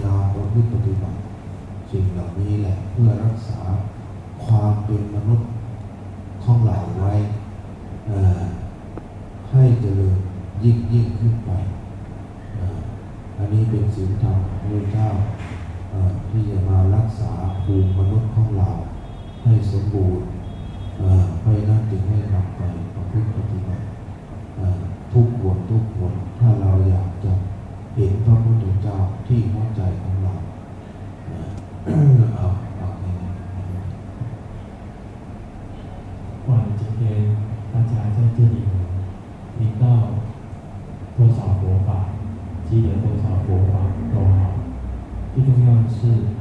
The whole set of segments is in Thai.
ญาประพฤปฏิบัติสิ่งเหล่านี้แหละเพื่อรักษาความเป็นมนุษย์ของเราไว้ให้เจริญยิ่งยิ่งขึ้นไป อันนี้เป็นสิ่งธรรมงพระเจ้าที่จะมารักษาภูมิมนุษย์ของเรา ให้สมบูรณ์ให้นั้นจึงให้นำไปประพฤติปฏิบัติทุกวนทุกวนถ้าเราอยากจะเห็นพระพุทธ Hmm.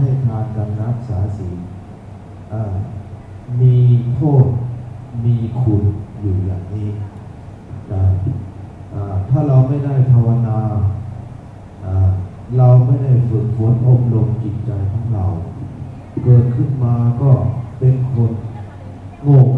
ให้ทานดำนับสาสีมีโทษมีคุณอยู่อย่างนี้ถ้าเราไม่ได้ภาวนาเราไม่ได้ฝึกฝนอบรมจิตใจของเรา เกิดขึ้นมาก็เป็นคนโง่เ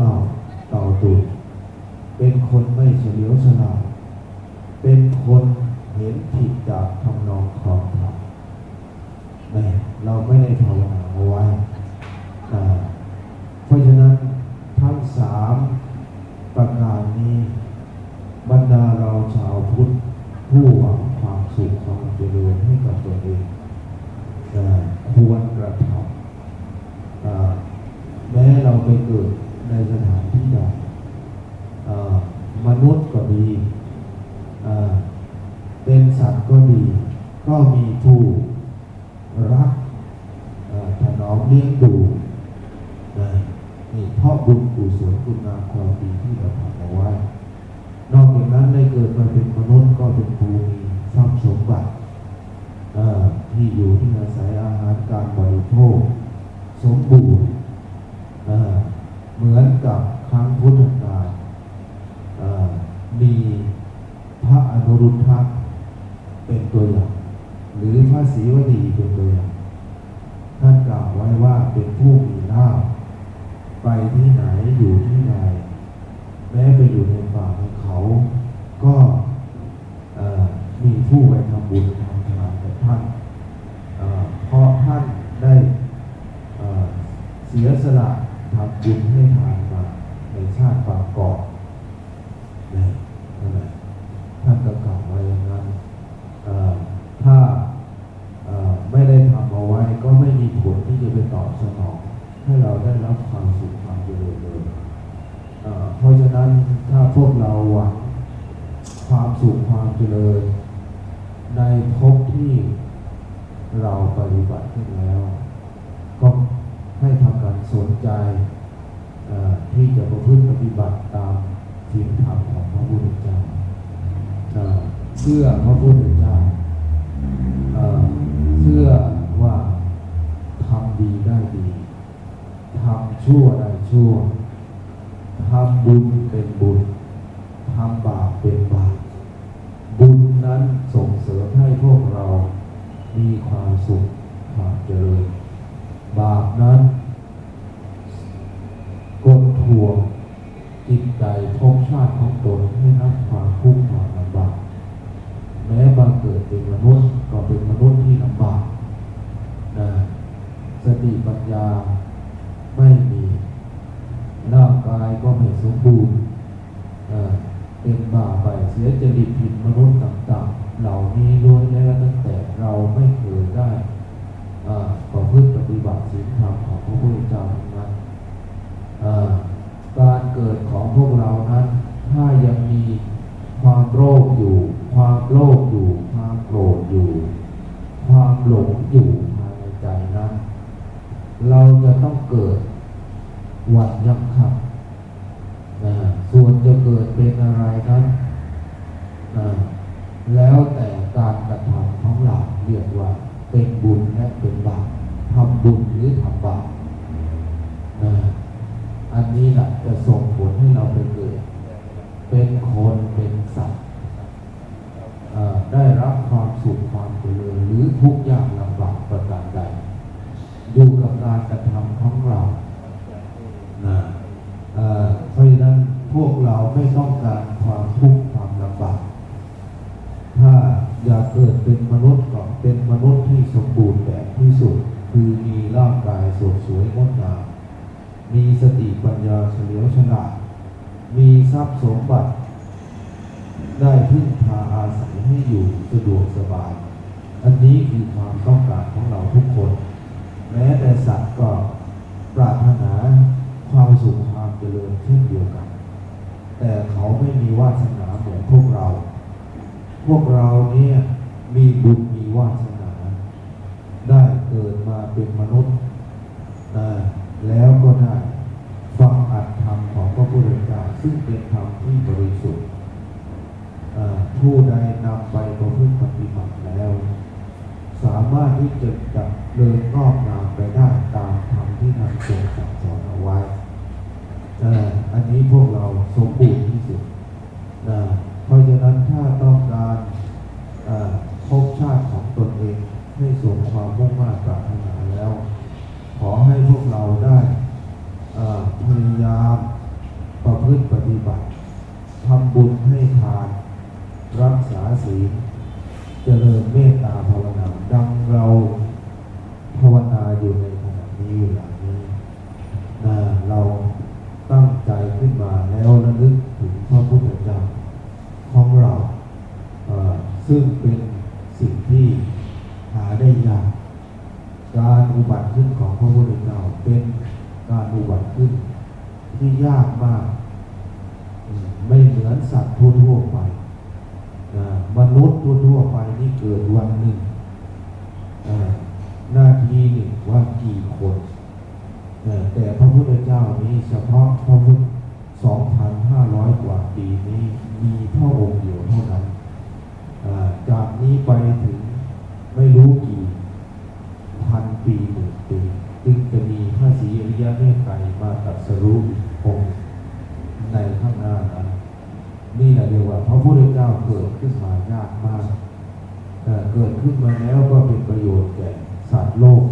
พวกเราหวังความสุขความเจริญในภพที่เราปฏิบัติขึ้นแล้ว ก็ให้ทำการสนใจที่จะประพฤติปฏิบัติตามศีลธรรมของพระพุทธเจ้าเชื่อพระพุทธเจ้าเชื่อว่าทำดีได้ดีทำชั่วได้ชั่ว อยากเกิดเป็นมนุษย์ก่อนเป็นมนุษย์ที่สมบูรณ์แบบที่สุด คือมีร่างกายสดสวยงดงาม มีสติปัญญาเฉลียวฉลาด มีทรัพย์สมบัติ ได้พึ่งพาอาศัยให้อยู่สะดวกสบาย อันนี้คือความต้องการของเราทุกคน แม้แต่สัตว์ก็ปรารถนาความสุขความเจริญเช่นเดียวกัน แต่เขาไม่มีวาสนาเหมือนพวกเรา พวกเราเนี่ยมีบุญมีวาสนา ได้เกิดมาเป็นมนุษย์นะแล้วก็ได้ฟังอัดธรรมของพระพุทธเจ้าซึ่งเป็นธรรมที่บริสุทธิ์ผู้ใดนำไปประพฤติปฏิบัติแล้ว สามารถที่จะจับเลิกงอกงาม ระเนตรไตรมาตรัสรู้องค์ในข้างหน้านั้นนี่แหละเรียกว่าพระพุทธเจ้าเกิดขึ้นมายากมากแต่เกิดขึ้นมาแล้วก็เป็นประโยชน์แก่สัตว์โลก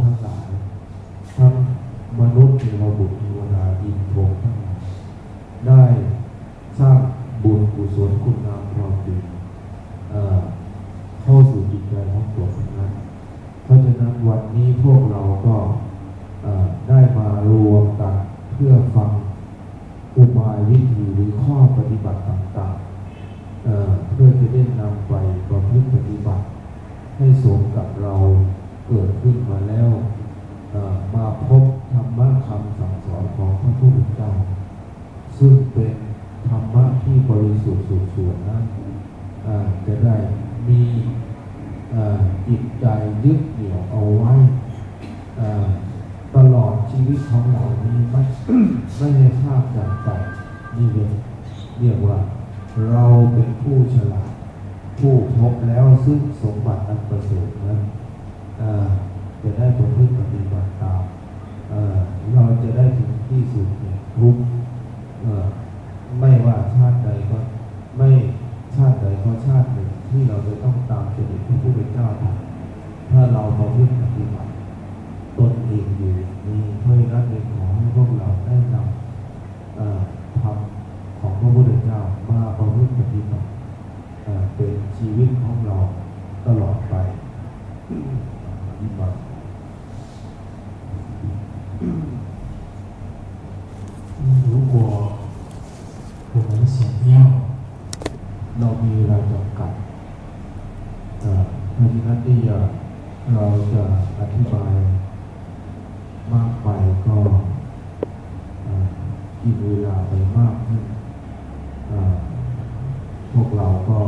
วกเราก็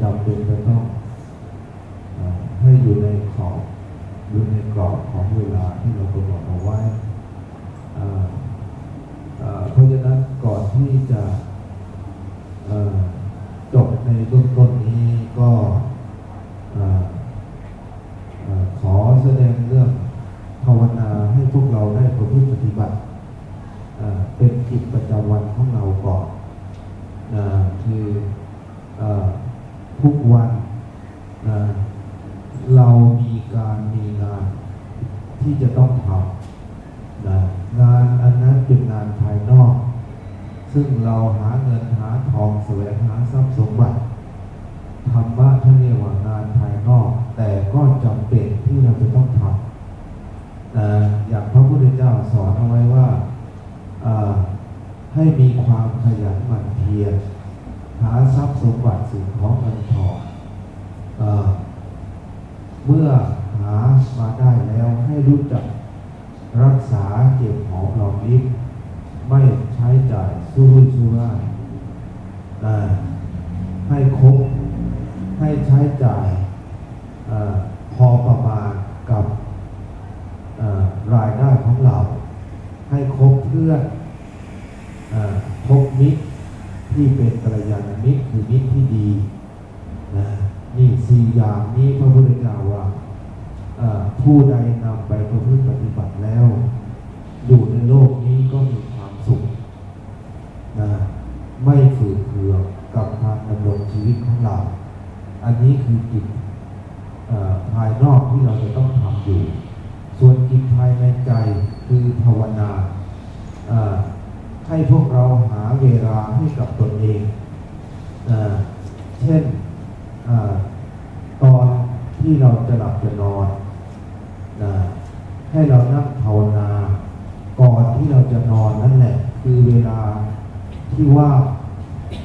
จำเป็นจะต้องให้อยู่ในขอบอยู่ในกรอบของเวลาที่เรากำหนดเอาไว้เพราะฉะนั้นก่อนที่จะจบในต้นต้นนี้ก็ ให้เรานั่งภาวนา ก่อนที่เราจะนอนนั่นแหละ คือเวลาที่ว่า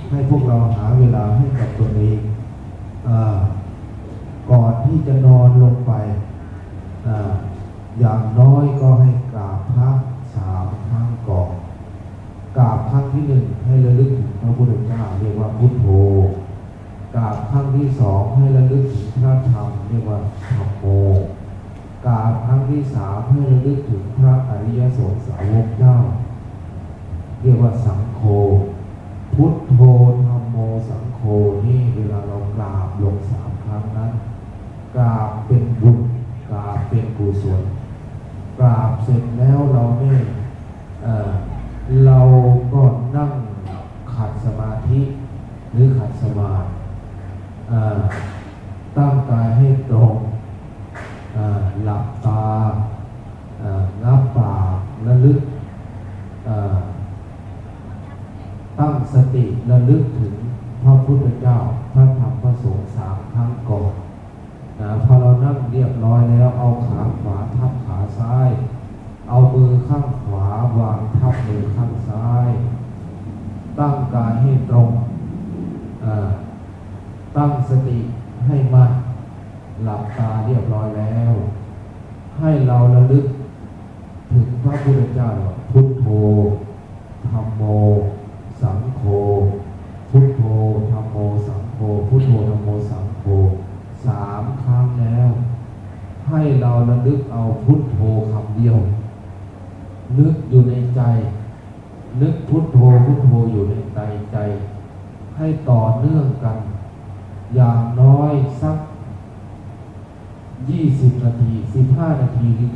ให้พวกเราหาเวลาให้กับตัวเองก่อนที่จะนอนลงไปออย่างน้อยก็ให้กราบพระสามครั้งก่อนกราบครั้งที่หนึ่งให้ระลึกถึงพระพุทธเจ้าเรียกว่าพุทโธกราบครั้งที่สองให้ระลึกถึงพระธรรมเรียกว่าธรรมโม กราบครั้งที่สามเพื่อระลึกถึงพระอริยสงสาวกเจ้า เรียกว่าสังโฆพุทโธธรรมโมสังโฆนี่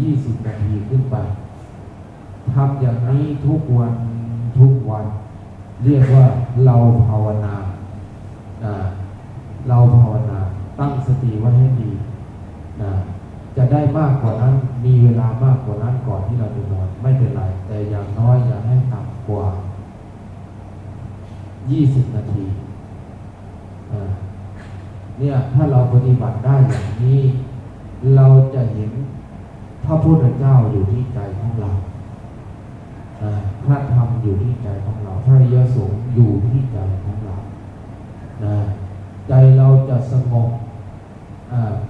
ยี่สิบนาทีขึ้นไปทำอย่างนี้ทุกวันทุกวัน เรียกว่าเราภาวนาเราภาวนา ตั้งสติไว้ให้ดีะจะได้มากกว่านั้น มีเวลามากกว่านั้นก่อนที่เราจะนอน ไม่เป็นไร แต่อย่างน้อยอย่าให้ต่ำกว่า 20 นาทีเนี่ยถ้าเราปฏิบัติได้อย่างนี้ เราจะเห็น ระพุทธเจ้าอยู่ที่ใจของเราพระธรรมอยู่ที่ใจของเรา พระยสงฆ์อยู่ที่ใจของเรานะใจเราจะสงบ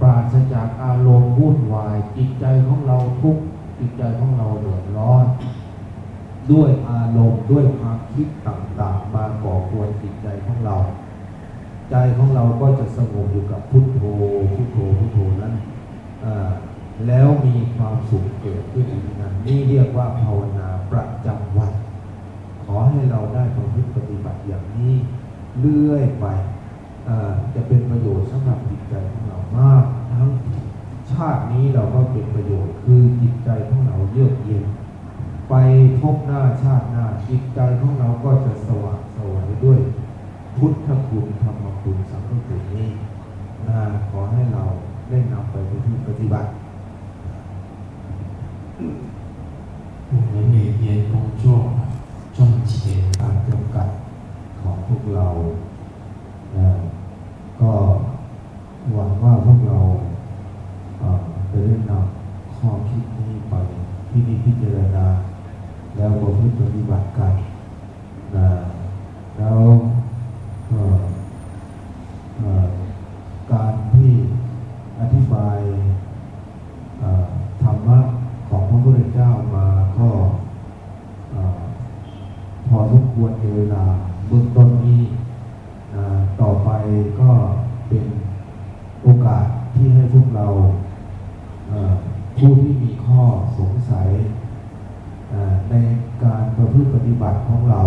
ปราศจากอารมณ์วุ่นวาย จิตใจของเราทุกจิตใจของเราเดือดร้อน ด้วยอารมณ์ด้วยความคิดต่างๆ มาก่อกวนจิตใจของเรา ใจของเราก็จะสงบอยู่กับพุทโธพุทโธพุทโธนั้น แล้วมีความสุขเกิดขึ้นในนั้นนี่เรียกว่าภาวนาประจำวัน ขอให้เราได้ประพฤติปฏิบัติอย่างนี้เรื่อยไปจะเป็นประโยชน์สำหรับจิตใจของเรามากทั้งชาตินี้เราก็เป็นประโยชน์คือจิตใจของเราเยือกเย็น ไปพบหน้าชาติหน้าจิตใจของเราก็จะสว่างสวยด้วย พุทธคุณธรรมคุณสังฆคุณนี้นะขอให้เราได้นำไปปฏิบัติ ผู้นี้มีเพีงคงช่งช่วงการจำกัดของพวกเราก็หวังว่าพวกเราจะได้นำข้อคิดนี้ไปที่นี่พิจารณา แล้วประพฤปฏิบัติกันแล้ว เวลาเบื้องต้นนี้ต่อไปก็เป็นโอกาสที่ให้พวกเราผู้ที่มีข้อสงสัยในการประพฤติปฏิบัติของเรา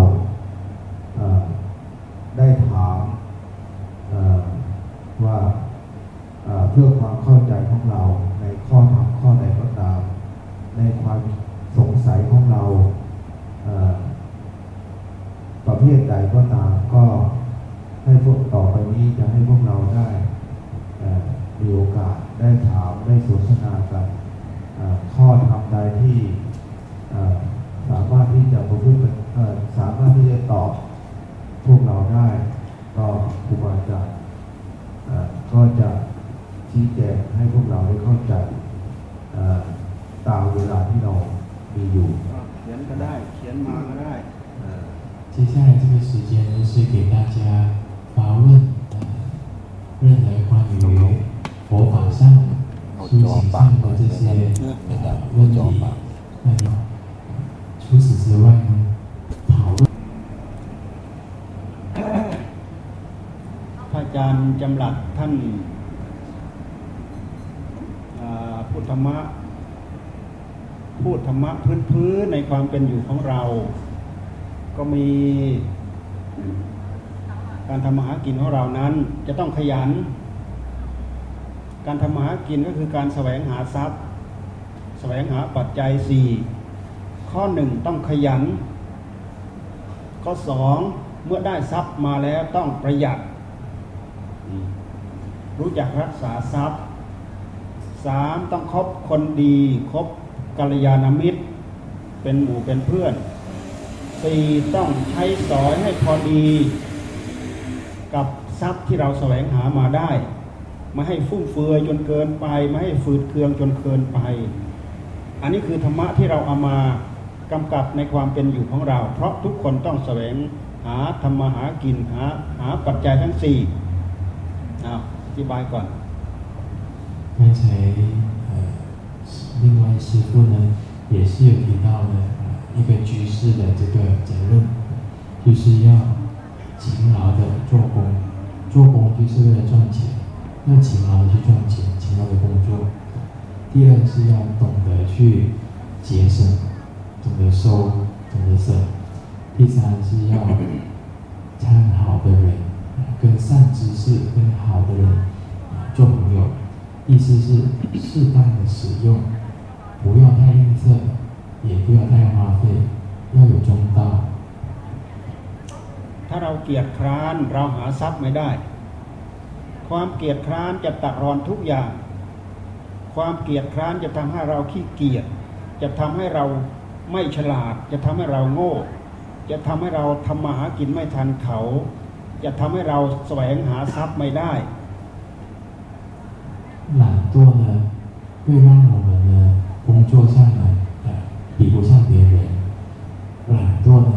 จารย์จำหลัดท่านพุทธมะพูดธรรมะพื้นๆในความเป็นอยู่ของเรา ก็มีการทำมาหากินของเรานั้น จะต้องขยัน การทำมาหากินก็คือการแสวงหาทรัพย์ แสวงหาปัจจัยสี่ข้อหนึ่งต้องขยัน ข้อสองเมื่อได้ทรัพย์มาแล้วต้องประหยัด รู้จักรักษาทรัพย์สามต้องคบคนดีคบกัลยาณมิตร เป็นหมู่เป็นเพื่อนสี่ต้องใช้สอยให้พอดี กับทรัพย์ที่เราแสวงหามาได้ ไม่ให้ฟุ่มเฟือยจนเกินไป ไม่ให้ฝืดเคืองจนเกินไป อันนี้คือธรรมะที่เราเอามากำกับในความเป็นอยู่ของเรา เพราะทุกคนต้องแสวงหาธรรมหากินหาหาปัจจัยทั้งสี่อ ธิบายก่อน刚才呃，另外师傅呢也是有提到呢，一个居士的这个责任，就是要勤劳的做工，做工就是为了赚钱，要勤劳的去赚钱，勤劳的工作。第二是要懂得去节省。懂得收，懂得舍。第三是要参好的人， 跟善知识、跟好的人做朋友。意思是适当的使用，不要太吝啬，也不要太花费，要有中道。ถ้าเราเกียจคร้านเราหาทรัพย์ไม่ได้ ความเกียจคร้านจะตัดรอนทุกอย่าง ความเกียจคร้านจะทำให้เราขี้เกียจจะทำให้เราไม่ฉลาดจะทำให้เราโง่ จะทำให้เราทำมาหากินไม่ทันเขา จะทำให้เราแสวงหาทรัพย์ไม่ได้ 懒惰呢，会让我们呢工作上呢呃比不上别人，懒惰呢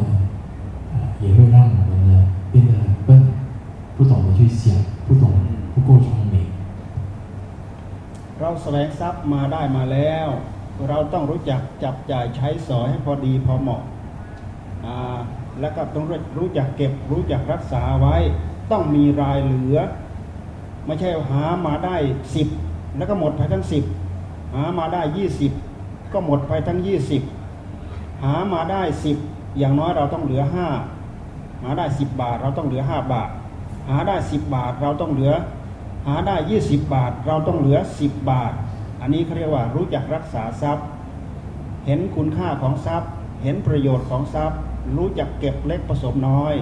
呃也会让我们呢变得很笨，不懂得去想，不懂不够聪明。 เราแสวงทรัพย์มาได้มาแล้ว เราต้องรู้จักจับจ่ายใช้สอยให้พอดีพอเหมาะอ่า แล้วก็ต้องรู้จักเก็บ รู้จักรักษาไว้ ต้องมีรายเหลือ ไม่ใช่หามาได้สิบแล้วก็หมดไปทั้งสิบหามาได้ยี่สิบก็หมดไปทั้งยี่สิบหามาได้สิบอย่างน้อยเราต้องเหลือห้าหาได้สิบบาทเราต้องเหลือห้าบาท หาได้สิบบาทเราต้องเหลือ หาได้20บาทเราต้องเหลือ10บาท อันนี้เขาเรียกว่ารู้จักรักษาทรัพย์ เห็นคุณค่าของทรัพย์ เห็นประโยชน์ของทรัพย์ รู้จักเก็บเล็กผสมน้อย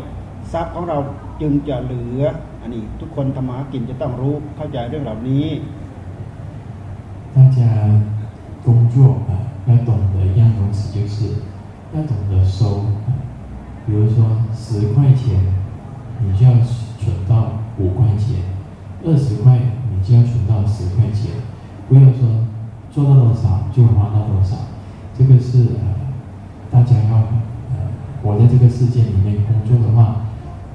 ทรัพย์ของเราจึงจะเหลือ อันนี้ทุกคนทำมาหากินจะต้องรู้เข้าใจเรื่องเหล่านี้ 大家工作啊，要懂得一样东西，就是要懂得收啊。比如说十块钱，你就要存到五块钱；二十块，你就要存到十块钱。不要说做到多少就花到多少，这个是呃大家要呃 活在这个世界里面工作的话，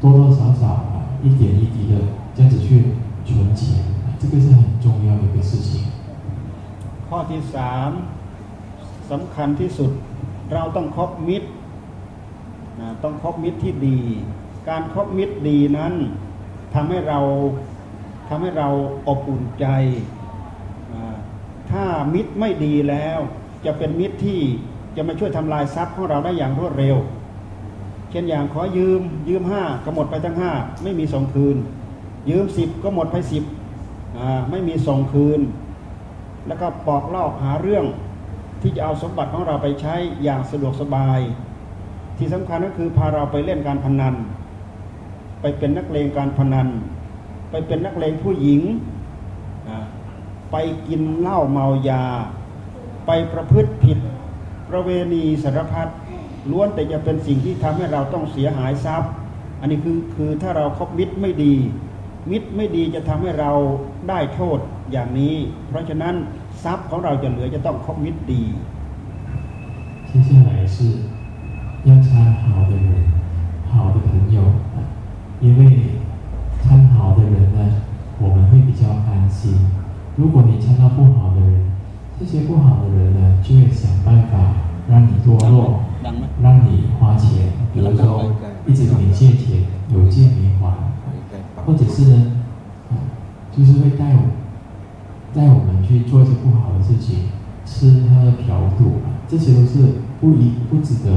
多多少少啊一点一滴的这样子去存钱，啊这个是很重要的一个事情。 ข้อที่สามสำคัญที่สุด เราต้องคบมิตรนะต้องคบมิตรที่ดี การคบมิตรดีนั้นทำให้เราทำให้เราอบอุ่นใจอ่าถ้ามิตรไม่ดีแล้ว จะเป็นมิตรที่จะมาช่วยทำลายทรัพย์ของเราได้อย่างรวดเร็ว เช่นอย่างขอยืมยืมห้าก็หมดไปทั้งห้าไม่มีส่งคืน ยืมสิบก็หมดไปสิบไม่มีส่งคืน แล้วก็ปอกลอกหาเรื่องที่จะเอาสมบัติของเราไปใช้อย่างสะดวกสบาย ที่สำคัญก็คือพาเราไปเล่นการพนัน ไปเป็นนักเลงการพนัน ไปเป็นนักเลงผู้หญิง ไปกินเหล้าเมายา ไปประพฤติผิด ประเวณีสารพัด ล้วนแต่จะเป็นสิ่งที่ทำให้เราต้องเสียหายทรัพย์ อันนี้คือคือถ้าเราคบมิตรไม่ดี มิตรไม่ดีจะทำให้เราได้โทษอย่างนี้ เพราะฉะนั้นทรัพย์ของเราจะเหลือจะต้องคบมิตรดี 接下来是要参好的人，好的朋友啊，因为参好的人呢，我们会比较安心。如果你参到不好的人，这些不好的人呢，就会想办法让你堕落， ดังไหม 让你花钱，比如说一直跟你借钱，有借没还，或者是呢，啊，就是会带我带我们去做一些不好的事情，吃喝嫖赌，这些都是不应不值得，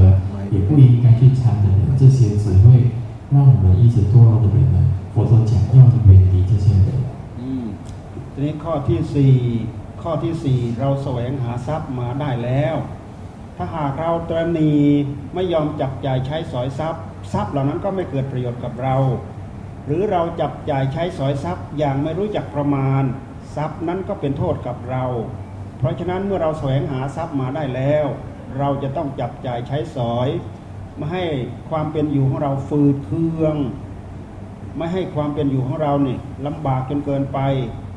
也不应该去参的人，这些只会让我们一直堕落的人呢。佛陀讲要远离这些人。 อืมทีนี้ข้อที่สี่ข้อที่สี่เราแสวงหาทรัพย์มาได้แล้ว ถ้าหากเราตรณีไม่ยอมจับจ่ายใช้สอยทรัพย์ ทรัพย์เหล่านั้นก็ไม่เกิดประโยชน์กับเรา หรือเราจับจ่ายใช้สอยทรัพย์อย่างไม่รู้จักประมาณ ทรัพย์นั้นก็เป็นโทษกับเรา เพราะฉะนั้นเมื่อเราแสวงหาทรัพย์มาได้แล้ว เราจะต้องจับจ่ายใช้สอยไม่ให้ความเป็นอยู่ของเราฟืดเคือง ไม่ให้ความเป็นอยู่ของเราเนี่ยลำบากจนเกินไป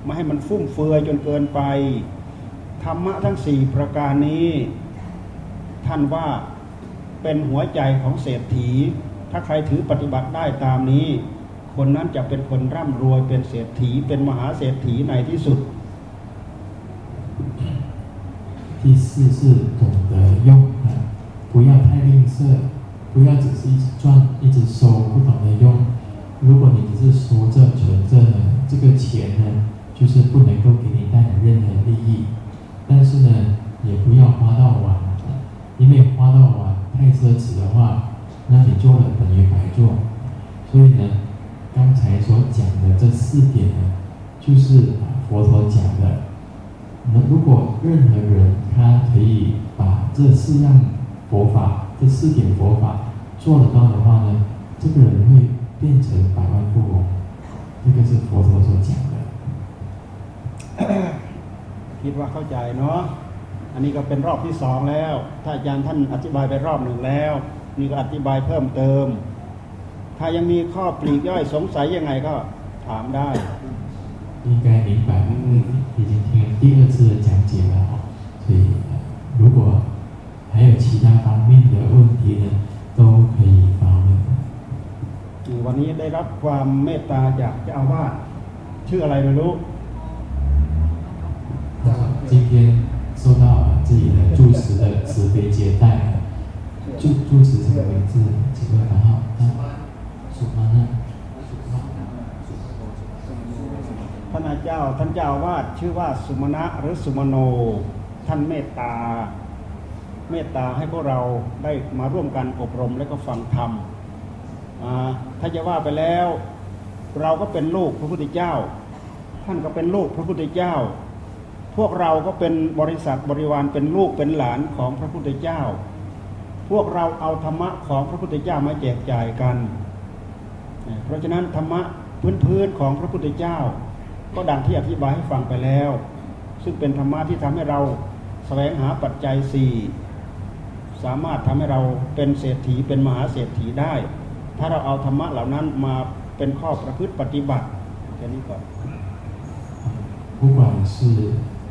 ไม่ให้มันฟุ่มเฟือยจนเกินไปธรรมะทั้งสี่ประการนี้ ท่านว่าเป็นหัวใจของเศรษฐี ถ้าใครถือปฏิบัติได้ตามนี้ คนนั้นจะเป็นคนร่ำรวยเป็นเศรษฐี เป็นมหาเศรษฐีในที่สุด 第四是懂得用啊，不要太吝啬，不要只是一直赚一直收，不懂得用。如果你只是说着存着呢，这个钱呢，就是不能够给你带来任何利益。但是呢，也不要花到 完，因为花到完太奢侈的话，那你做了等于白做。所以呢，刚才所讲的这四点呢，就是啊佛陀讲的。那如果任何人他可以把这四样佛法、这四点佛法做得到的话呢，这个人会变成百万富翁。这个是佛陀所讲的。 คิดว่าเข้าใจเนาะ อันนี้ก็เป็นรอบที่สองแล้ว ถ้าอาจารย์ท่านอธิบายไปรอบหนึ่งแล้ว นี่ก็อธิบายเพิ่มเติม ถ้ายังมีข้อปลีกย่อยสงสัยยังไงก็ถามได้ 应该明白，因为已经听了第二次的讲解了哈，所以如果还有其他方面的问题呢，都可以发问。วันนี้ได้รับความเมตตาจากเจ้าอาวาสชื่ออะไรไม่รู้ 今天 收到自己的住持的慈悲接待，住住持什么名字？请问然后属马呢？ ท่านอาเจ้าท่านเจ้าอาวาสชื่อว่าสุมาณะหรือสุมโน ท่านเมตตา เมตตาให้พวกเราได้มาร่วมกันอบรมและก็ฟังธรรมอ่าถ้าจะว่าไปแล้ว เราก็เป็นลูกพระพุทธเจ้า ท่านก็เป็นลูกพระพุทธเจ้า พวกเราก็เป็นบริษัทบริวารเป็นลูกเป็นหลานของพระพุทธเจ้า พวกเราเอาธรรมะของพระพุทธเจ้ามาแจกจ่ายกัน เพราะฉะนั้นธรรมะพื้นๆของพระพุทธเจ้า ก็ดังที่อธิบายให้ฟังไปแล้ว ซึ่งเป็นธรรมะที่ทำให้เราแสวงหาปัจจัยสี่สามารถทำให้เราเป็นเศรษฐีเป็นมหาเศรษฐีได้ ถ้าเราเอาธรรมะเหล่านั้นมาเป็นข้อประพฤติปฏิบัติแค่นี้ก่อน 不管是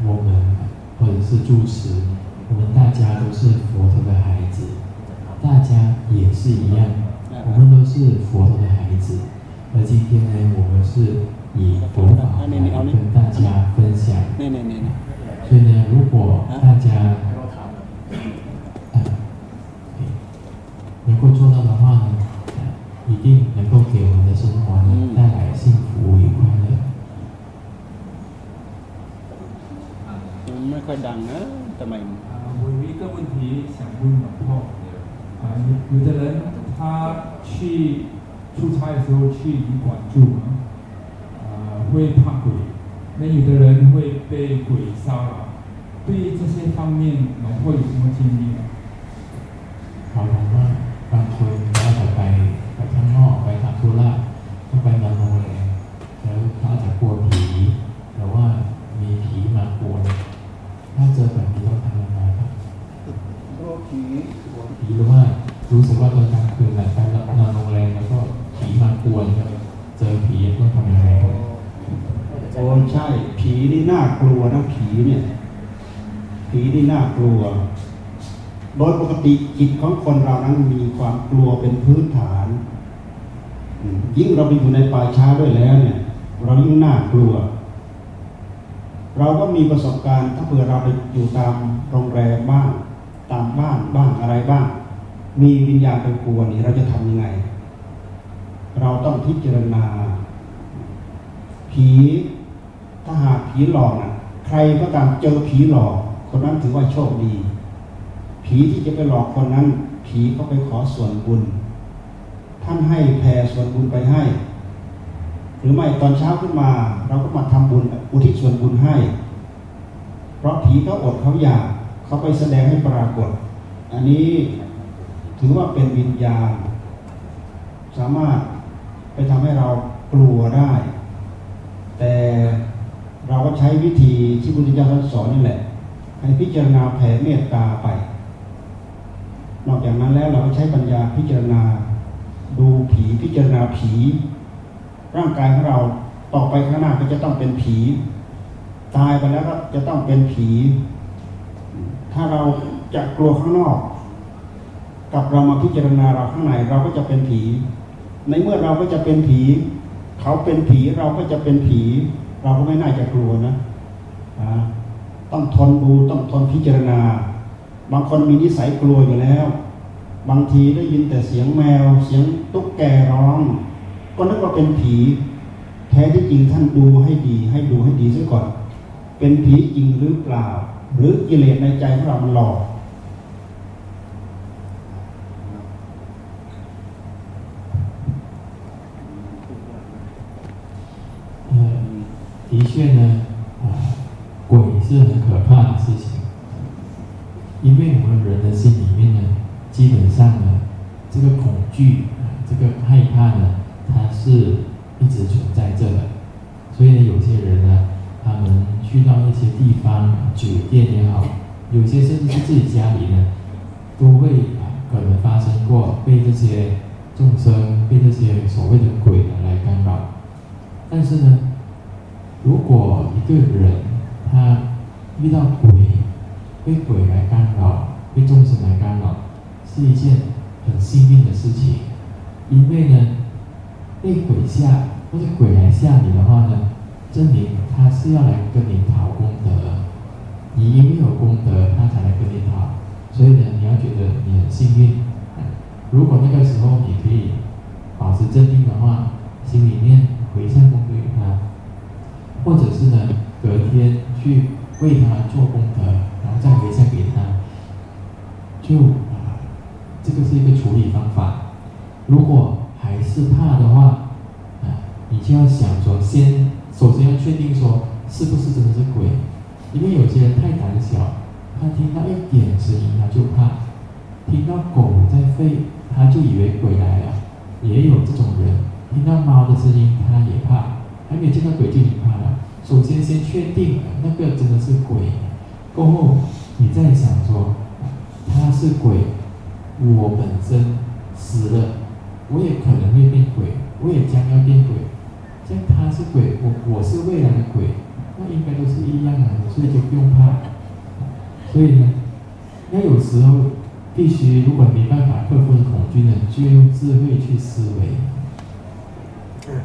我们或者是住持，我们大家都是佛陀的孩子，大家也是一样，我们都是佛陀的孩子，而今天呢，我们是以佛法来跟大家分享，所以呢，如果大家能够做到的话呢，一定能够给我们的生活呢带来。 ไม่ค่อยดังนะทำไม 啊，我有一个问题想问老婆。啊，有有的人他去出差的时候去旅馆住嘛，啊，会怕鬼，那有的人会被鬼骚扰。对于这些方面，老婆有什么建议呢？ เขาถามว่าบางคนเขาอาจจะไปไปข้างนอกไปทำธุระต้องไปนอน เจอแบบนี้ต้องทำยังไงครับโรคผีผีหรือว่ารู้สึกว่าตอนกลางคืนแบบไปนอนโรงแรมแล้วก็ผีมากวนครับเจอผีต้องทำยังไงครับโอ้ใช่ ผีนี่น่ากลัวนะผีเนี่ย ผีนี่น่ากลัว โดยปกติจิตของคนเรานั้นมีความกลัวเป็นพื้นฐานอืมยิ่งเราไปอยู่ในป่าช้าด้วยแล้วเนี่ย เรายิ่งน่ากลัว เราก็มีประสบการณ์ถ้าเผื่อเราไปอยู่ตามโรงแรมบ้างตามบ้านบ้างอะไรบ้าง มีวิญญาณไปกวนนี่เราจะทำยังไง เราต้องพิจารณา ผีถ้าหากผีหลอกนะใครก็ตามเจอผีหลอก คนนั้นถือว่าโชคดี ผีที่จะไปหลอกคนนั้น ผีก็ไปขอส่วนบุญ ท่านให้แผ่ส่วนบุญไปให้ หรือไม่ตอนเช้าขึ้นมา เราก็มาทำบุญอุทิศส่วนบุญให้ เพราะผีเขาอดเขาอยากเขาไปแสดงให้ปรากฏ อันนี้ถือว่าเป็นวิญญาณ สามารถไปทำให้เรากลัวได้ แต่เราก็ใช้วิธีที่พุทธเจ้าท่านสอนนี่แหละให้พิจารณาแผ่เมตตาไป นอกจากนั้นแล้วเราก็ใช้ปัญญาพิจารณาดูผีพิจารณาผี ร่างกายของเราต่อไปข้างหน้าก็จะต้องเป็นผี ตายไปแล้วก็จะต้องเป็นผี ถ้าเราจะกลัวข้างนอก กับเรามาพิจารณาเราข้างในเราก็จะเป็นผี ในเมื่อเราก็จะเป็นผี เขาเป็นผีเราก็จะเป็นผี เราก็ไม่น่าจะกลัวนะต้องทนดูต้องทนพิจารณา บางคนมีนิสัยกลัวอยู่แล้ว บางทีได้ยินแต่เสียงแมว เสียงตุ๊กแกร้อง ก็นึกว่าเป็นผี แท้ที่จริงท่านดูให้ดี ให้ดูให้ดีซะก่อน เป็นผีจริงหรือเปล่า หรือกิเลสในใจของเรามันหลอก 呃，的确呢，啊、鬼是很可怕的事情，因为我们人的心里面呢，基本上呢，这个恐惧、啊这个害怕呢， 它是一直存在着的。所以，有些人呢，他们去到一些地方，酒店也好，有些甚至是自己家里呢，都会可能发生过被这些众生、被这些所谓的鬼来干扰。但是呢，如果一个人他遇到鬼，被鬼来干扰，被众生来干扰，是一件很幸运的事情。因为呢，被鬼吓或者鬼来吓你的话呢，证明他是要来跟你讨功德。你因为有功德，他才来跟你讨。所以呢，你要觉得你很幸运。如果那个时候你可以保持镇定的话，心里面回向功德给他，或者是呢，隔天去为他做功德，然后再回向给他，就啊，这个是一个处理方法。如果还是怕的话，啊，你就要想说，先首先要确定说是不是真的是鬼，因为有些人太胆小，他听到一点声音他就怕，听到狗在吠他就以为鬼来了，也有这种人，听到猫的声音他也怕，还没见到鬼就怕了。首先先确定那个真的是鬼，过后你再想说他是鬼，我本身死了，我也可能会变鬼，我也将要变鬼。像他是鬼，我我是未来的鬼，那应该都是一样的，所以就不用怕。所以呢，那有时候必须，如果没办法克服恐惧呢，就用智慧去思维。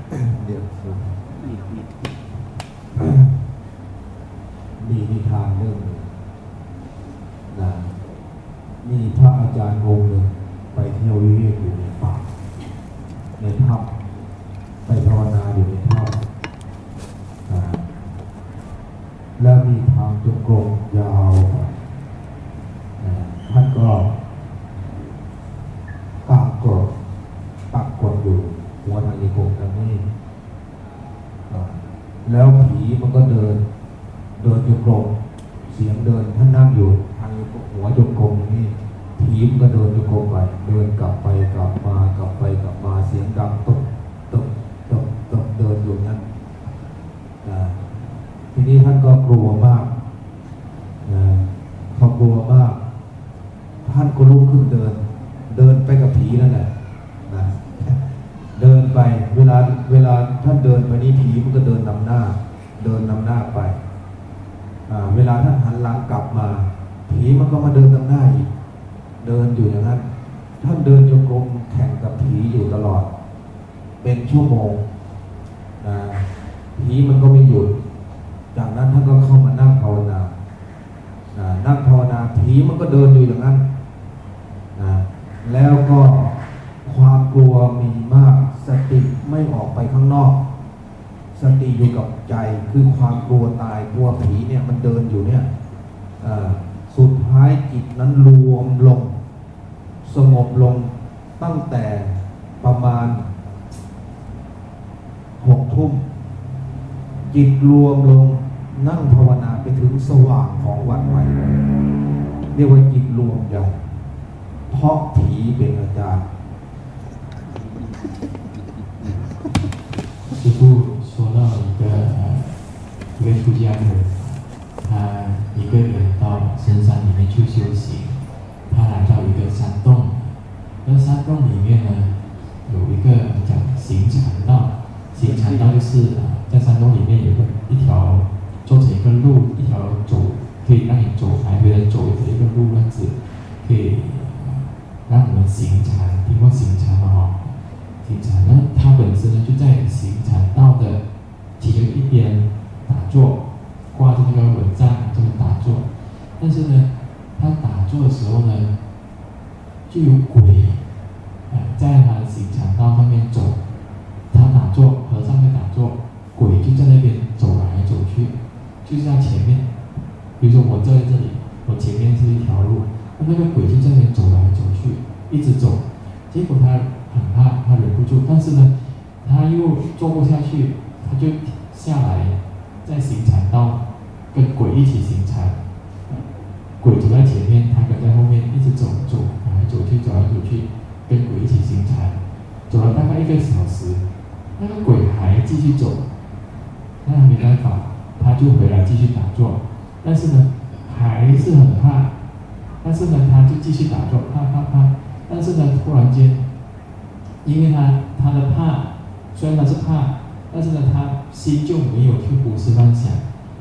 มีนิทานเรื่องหนึ่งนะมีพระอาจารย์องค์หนึ่งไปเที่ยววิเวกอยู่ในป่า ในถ้ำไปภาวนาอยู่ในถ้ำนะแล้วมีทางจงกรมยาวไปนะท่านก็กางกรดปักกดอยู่ หัวทางนิคมทางนี้อ่าแล้วผีมันก็เดิน เดินจงกรมเสียงเดินท่านนั่งอยู่ทางหัวจงกรมอย่างนี้ผีมันก็เดินจงกรมไป เดินกลับไปกลับมากลับไปกลับมาเสียงดังตกตกตกตกเดินอยู่นั้นนะทีนี้ท่านก็กลัวมากนะพอกลัวมาก ท่านก็ลุกขึ้นเดิน เดินไปกับผีนั่นแหละนะ เดินไป เวลาเวลาท่านเดินไปนี่ผีมันก็เดินนำหน้า เดินนำหน้าไปอ่าเวลาท่านหันหลังกลับมา ผีมันก็มาเดินนำหน้าอีก เดินอยู่อย่างนั้น ท่านเดินจงกรมแข่งกับผีอยู่ตลอด เป็นชั่วโมงนะผีมันก็ไม่หยุด จากนั้นท่านก็เข้ามานั่งภาวนานะนั่งภาวนา ผีมันก็เดินอยู่อย่างนั้นนะแล้วก็ความกลัวมีมาก สติไม่ออกไปข้างนอก สติอยู่กับใจ คือความกลัวตายกลัวผีเนี่ยมันเดินอยู่เนี่ยสุดท้ายจิตนั้นรวมลง สงบลงตั้งแต่ประมาณหกทุ่ม จิตรวมลงนั่งภาวนาไปถึงสว่างของวันใหม่เลยเรียกว่าจิตรวมใหญ่เพราะผีเป็นอาจารย์ 那山洞里面呢有一个讲行禅道，行禅道就是啊在山洞里面有个一条做成一个路，一条走可以让你走来回的走的一个路样子，可以让我们行禅，听过行禅吗？哈？行禅，那他本身呢就在行禅道的其中一边打坐，挂着那个蚊帐这么打坐。但是呢，他打坐的时候呢，就有鬼，在他的行禅道上面走。他打坐，和尚在打坐，鬼就在那边走来走去，就在前面。比如说我坐在这里，我前面是一条路，那那个鬼就在那边走来走去，一直走。结果他很怕，他忍不住，但是呢，他又坐不下去，他就下来，在行禅道跟鬼一起行禅。鬼走在前面，他跟在后面，一直走走来走去，走来走去，跟鬼一起行禅。走了大概一个小时，那个鬼还继续走，那没办法，他就回来继续打坐。但是呢，还是很怕，但是呢，他就继续打坐，怕怕怕。但是呢，突然间，因为他他的怕，虽然他是怕，但是呢，他心就没有去胡思乱想，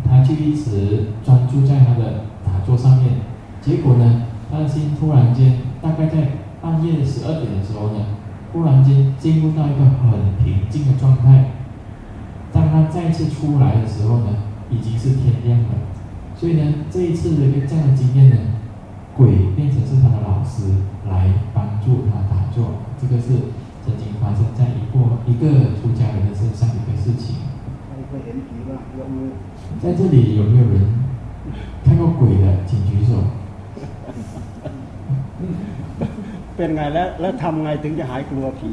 他就一直专注在他的打坐上面，结果呢，他的心突然间，大概在半夜十二点的时候呢忽然间进入到一个很平静的状态当他再次出来的时候呢已经是天亮了。所以呢这一次的一个这样的经验呢鬼变成是他的老师来帮助他打坐这个是曾经发生在一个一个出家人的身上的一个事情在这里有没有人看过鬼的请举手 เป็นไงแล้วแล้วทำไงถึงจะหายกลัวผี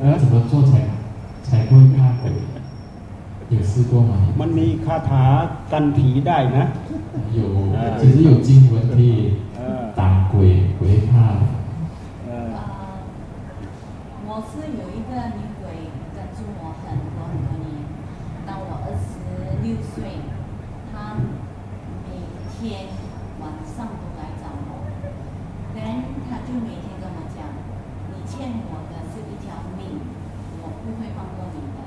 呃要怎么做才才不会怕鬼？有试过吗？ มันมีคาถากันผีได้นะ 有，其实有经文可以 เออ 挡鬼，不会怕。 เออ 呃，我是有一个女鬼跟住我很多很多年。当我二十六岁，她每天 就每天跟我讲，你欠我的是一条命，我不会放过你的。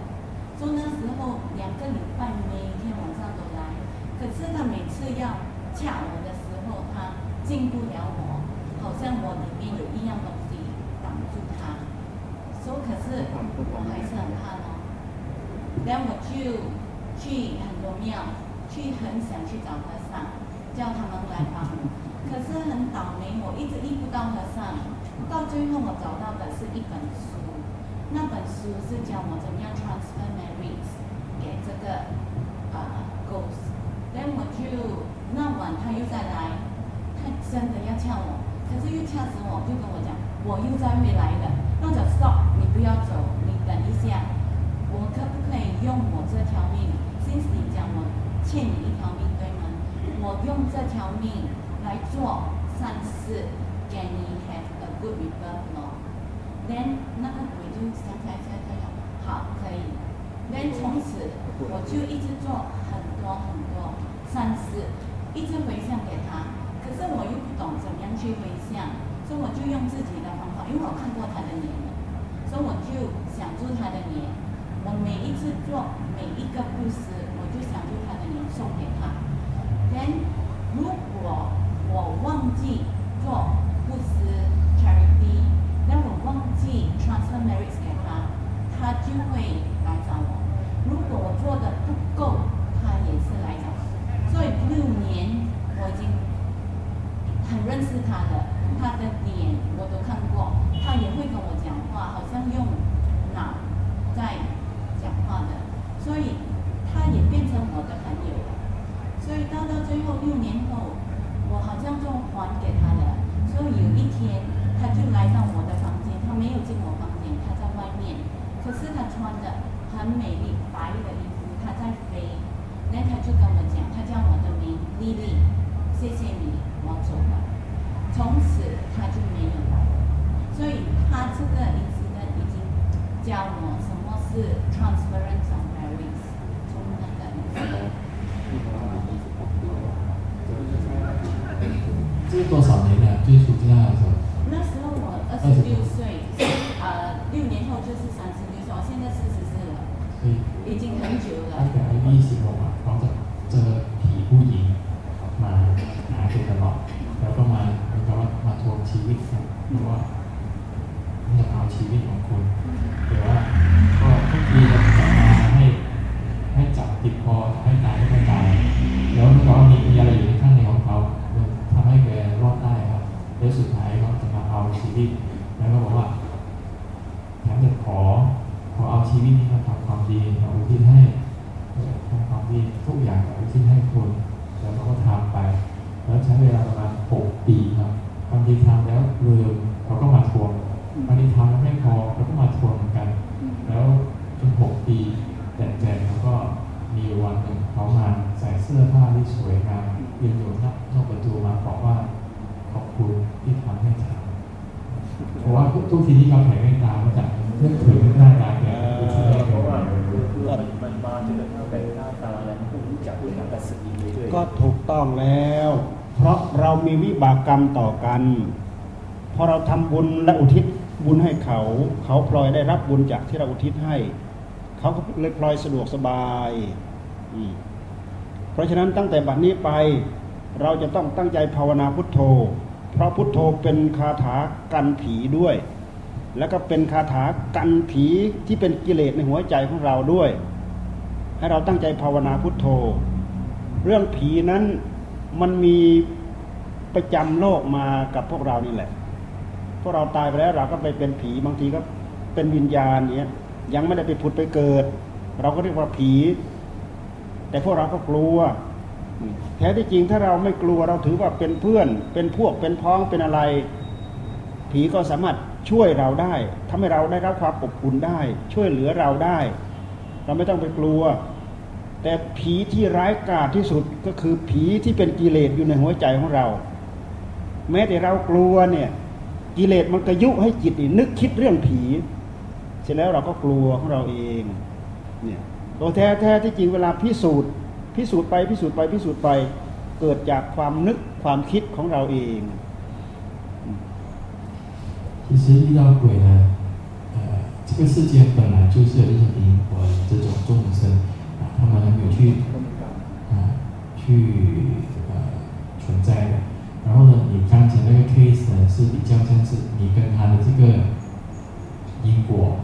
就那时候两个礼拜每天晚上都来，可是他每次要掐我的时候，他进不了我，好像我里面有一样东西挡住他。所以可是我还是很怕咯。然后我就去很多庙，去很想去找和尚，叫他们来帮我。可是很倒霉，我一直遇不到和尚。到最后我找到的是一本书，那本书是教我怎样 transfer memories 给这个啊、ghost。然后我就那晚他又再来，他真的要掐我，可是又掐死我，就跟我讲我又再会来的。那我讲 stop，你不要走，你等一下，我可不可以用我这条命？since 你讲我欠你一条命，对吗？我用这条命来做善事，给你 have a good rebirth 咯。then 那个鬼就想起来想起来，好，可以。then 从此我就一直做很多很多善事，一直回向给他。可是我又不懂怎么样去回向，所以我就用自己的方法，因为我看过他的脸，所以我就想住他的脸。我每一次做每一个布施，我就想住他的脸送给他。then 如果我忘记做布施 charity，那我忘记 transfer merits 给他，他就会来找我。如果我做的不够，他也是来找我。所以六年我已经很认识他的，他的脸我都看 รมต่อกัน พอเราทำบุญและอุทิศบุญให้เขา เขาพลอยได้รับบุญจากที่เราอุทิศให้ เขาก็เลยพลอยสะดวกสบายเพราะฉะนั้นตั้งแต่บัดนี้ไปเราจะต้องตั้งใจภาวนาพุทโธ เพราะพุทโธเป็นคาถากันผีด้วย แล้วก็เป็นคาถากันผีที่เป็นกิเลสในหัวใจของเราด้วย ให้เราตั้งใจภาวนาพุทโธ เรื่องผีนั้นมันมี ประจำโลกมากับพวกเรานี่แหละ พวกเราตายไปแล้วเราก็ไปเป็นผีบางทีก็เป็นวิญญาณเนี้ยยังไม่ได้ไปผุดไปเกิด เราก็เรียกว่าผี แต่พวกเราก็กลัวแท้ที่จริงถ้าเราไม่กลัวเราถือว่าเป็นเพื่อน เป็นพวกเป็นพ้องเป็นอะไร ผีก็สามารถช่วยเราได้ทำให้เราได้รับความอบอุ่นได้ ช่วยเหลือเราได้ เราไม่ต้องไปกลัว แต่ผีที่ร้ายกาจที่สุดก็คือผีที่เป็นกิเลสอยู่ในหัวใจของเรา แม้แต่เรากลัวเนี่ย กิเลสมันกระยุให้จิตนี่นึกคิดเรื่องผี เสร็จแล้วเราก็กลัวของเราเองเนี่ยตัวแท้แท้ที่จริงเวลาพิสูจน์ พิสูจน์ไปพิสูจน์ไปพิสูจน์ไป เกิดจากความนึกความคิดของเราเอง 其实遇到鬼呢，呃，这个世间本来就是有这种灵魂、这种众生啊，他们还没有去啊去呃存在的。然 后呢，你刚才那个 case 呢是比较像是你跟他的这个因果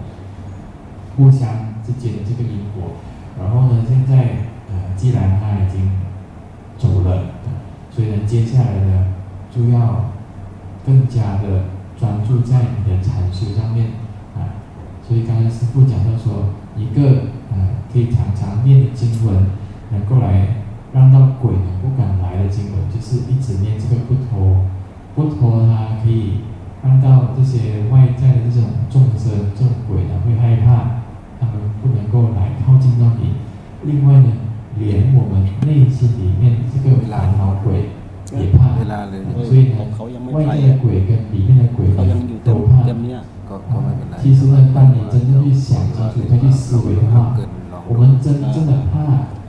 互相之间的这个因果。然后呢，现在呃，既然他已经走了，所以呢，接下来呢就要更加的专注在你的禅修上面啊。所以刚才师傅讲到说，一个呃可以常常念的经文，能够来让到鬼呢不敢来的经文，就是一直念这个不脱，不脱它可以让到这些外在的这种众生、这种鬼呢会害怕，他们不能够来靠近到你。另外呢，连我们内心里面这个烦恼鬼也怕，所以呢，外在的鬼跟里面的鬼呢都怕。其实呢，当你真正去想清楚、再去思维的话，我们真正的怕。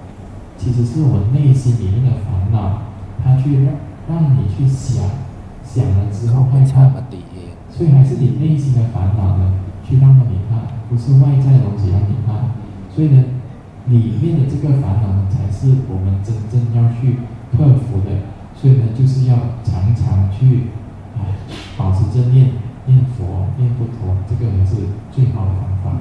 其实是我内心里面的烦恼，他去让让你去想，想了之后害怕，所以还是你内心的烦恼呢，去让你白，不是外在的东西让你看，所以呢，里面的这个烦恼才是我们真正要去克服的，所以呢，就是要常常去哎，保持正念，念佛，念佛陀，这个才是最好的方法。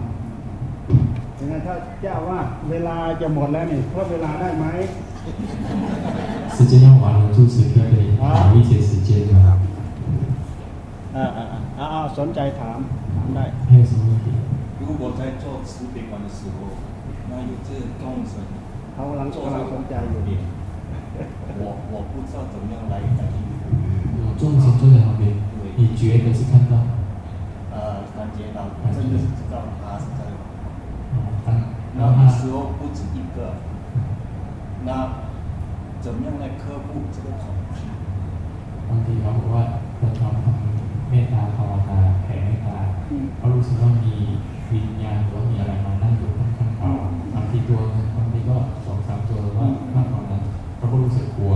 ยังไงถ้าเจ้าว่าเวลาจะหมดแล้วนี่เพิ่มเวลาได้ไหม 时间要完了，住持可以给你好一些时间吗？ อ่าอ่าอ่าอ่าสนใจถามถามได้ 还有什么问题？如果在做慈悲观的时候，那有这众生 เขากำลัง 做 กำลังสนใจอยู่ 点，我我不知道怎么样来感应，有众生坐在旁边，你觉得是看到？呃，感觉到真的是知道他是在，哦，当 然后他那有时候不止一个，那怎么样来克服这个恐惧？ บางทีเขาบอกว่าเราทำทำเมตตาภาวนาแผ่เมตตาเขารู้สึกว่ามีวิญญาณหรือว่ามีอะไรมานั่งอยู่ข้างๆเขาบางทีตัวหนึงบางทีก็สองสามตัวหรือว่ามากกว่านั้นเขาก็รู้สึกกลัว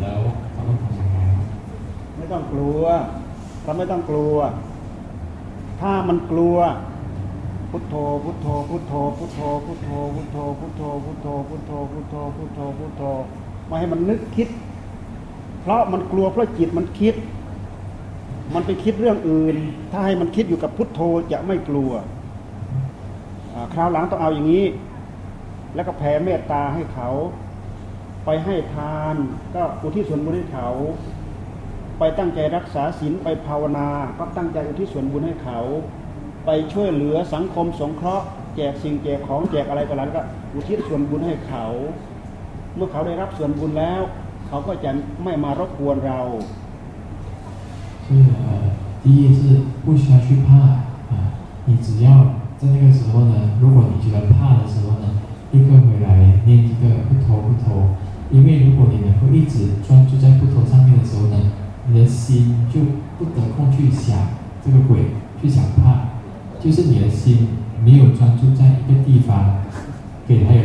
แล้วเขาต้องทำยังไงครับ ไม่ต้องกลัวเขาไม่ต้องกลัว ถ้ามันกลัว พุทโธ พุทโธ พุทโธ พุทโธ พุทโธ พุทโธ พุทโธ พุทโธ พุทโธ พุทโธ พุทโธ พุทโธไม่ให้มันนึกคิด เพราะมันกลัวเพราะจิตมันคิด มันไปคิดเรื่องอื่น ถ้าให้มันคิดอยู่กับพุทโธจะไม่กลัว คราวหลังต้องเอาอย่างนี้ แล้วก็แผ่เมตตาให้เขา ไปให้ทาน ก็อุทิศส่วนบุญให้เขา ไปตั้งใจรักษาศีลไปภาวนา ก็ตั้งใจอุทิศส่วนบุญให้เขา ไปช่วยเหลือสังคมสงเคราะห์แจกสิ่งแจกของแจกอะไรต่ออะไรก็อุทิศส่วนบุญให้เขา เมื่อเขาได้รับส่วนบุญแล้ว เขาก็จะไม่มารบกวนเรา 所以呃，第一是不需要去怕啊，你只要在那个时候呢，如果你觉得怕的时候呢，立刻回来念这个不头不头，因为如果你能够一直专注在不头上面的时候呢，你的心就不得空去想这个鬼，去想怕， 就是你的心没有专注在一个地方，给他有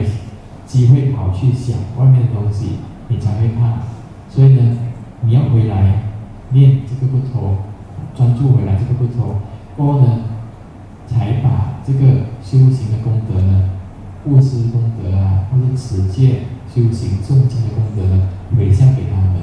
机会跑去想外面的东西，你才会怕。所以呢，你要回来念这个不头，专注回来这个不头，过后呢，才把这个修行的功德呢，布施功德啊，或者持戒、修行、诵经的功德呢，回向给他们，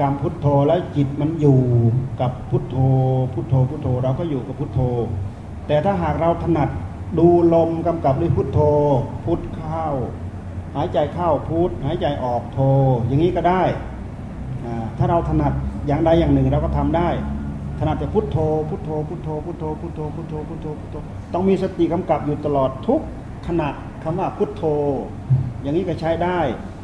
กรรมพุทโธแล้วจิตมันอยู่กับพุทโธ พุทโธ พุทโธ เราก็อยู่กับพุทโธ แต่ถ้าหากเราถนัดดูลมกำกับด้วยพุทโธ พุทเข้า หายใจเข้าพุทหายใจออกโธอย่างนี้ก็ได้อ่าถ้าเราถนัดอย่างใดอย่างหนึ่งเราก็ทำได้ ถนัดแต่พุทโธ พุทโธ พุทโธ พุทโธ พุทโธ พุทโธ พุทโธ พุทโธ ต้องมีสติกำกับอยู่ตลอดทุกขณะคำว่าพุทโธ อย่างนี้ก็ใช้ได้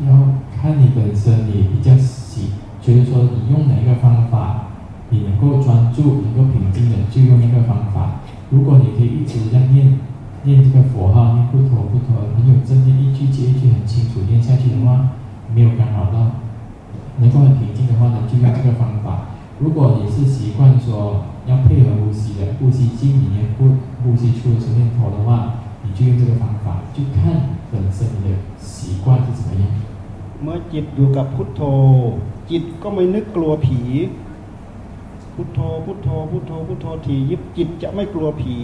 要看你本身，你比较喜， 觉得说你用哪一个方法，你能够专注、能够平静的，就用那个方法。如果你可以一直这样念念这个佛号，念不陀不陀，很有正念，一句接一句很清楚念下去的话，没有干扰到，能够很平静的话呢，就用这个方法。如果你是习惯说要配合呼吸的，呼吸进里面不呼吸出的时候念头的话，你就用这个方法，就看本身你的习惯是怎么样。 เมื่อจิตอยู่กับพุทโธ จิตก็ไม่นึกกลัวผี พุทโธ พุทโธ พุทโธ พุทโธทียิบจิตจะไม่กลัวผี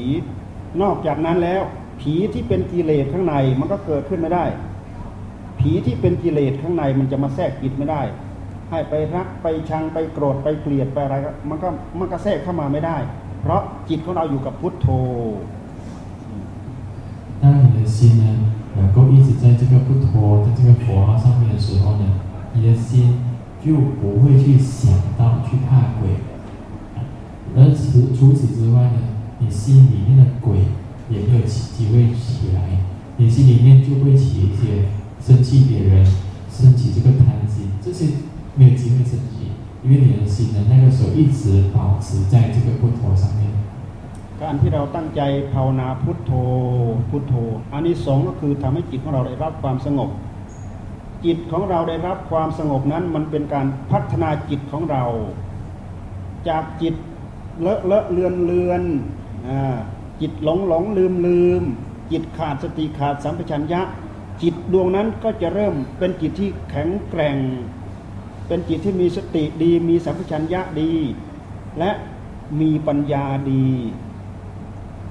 นอกจากนั้นแล้ว ผีที่เป็นกิเลสข้างในมันก็เกิดขึ้นไม่ได้ ผีที่เป็นกิเลสข้างในมันจะมาแทรกจิตไม่ได้ ให้ไปรักไปชังไปโกรธไปเกลียดไปอะไรก็มันก็มันก็แทรกเข้ามาไม่ได้ เพราะจิตของเราอยู่กับพุทโธ 当你的心呢 能够一直在这个不脱的这个佛号上面的时候呢，你的心就不会去想到去怕鬼。而此除此之外呢，你心里面的鬼也没有起机会起来，你心里面就会起一些生气别人、升起这个贪心，这些没有机会升起，因为你的心呢那个时候一直保持在这个不脱上面。 การที่เราตั้งใจภาวนาพุทโธพุทโธอานิสงส์ก็คือทำให้จิตของเราได้รับความสงบ จิตของเราได้รับความสงบนั้น มันเป็นการพัฒนาจิตของเรา จากจิตเลอะเลอะเลือนเลือนอจิตหลงหลงลืมลืม จิตขาดสติขาดสัมปชัญญะ จิตดวงนั้นก็จะเริ่มเป็นจิตที่แข็งแกร่ง เป็นจิตที่มีสติดี มีสัมปชัญญะดี และมีปัญญาดี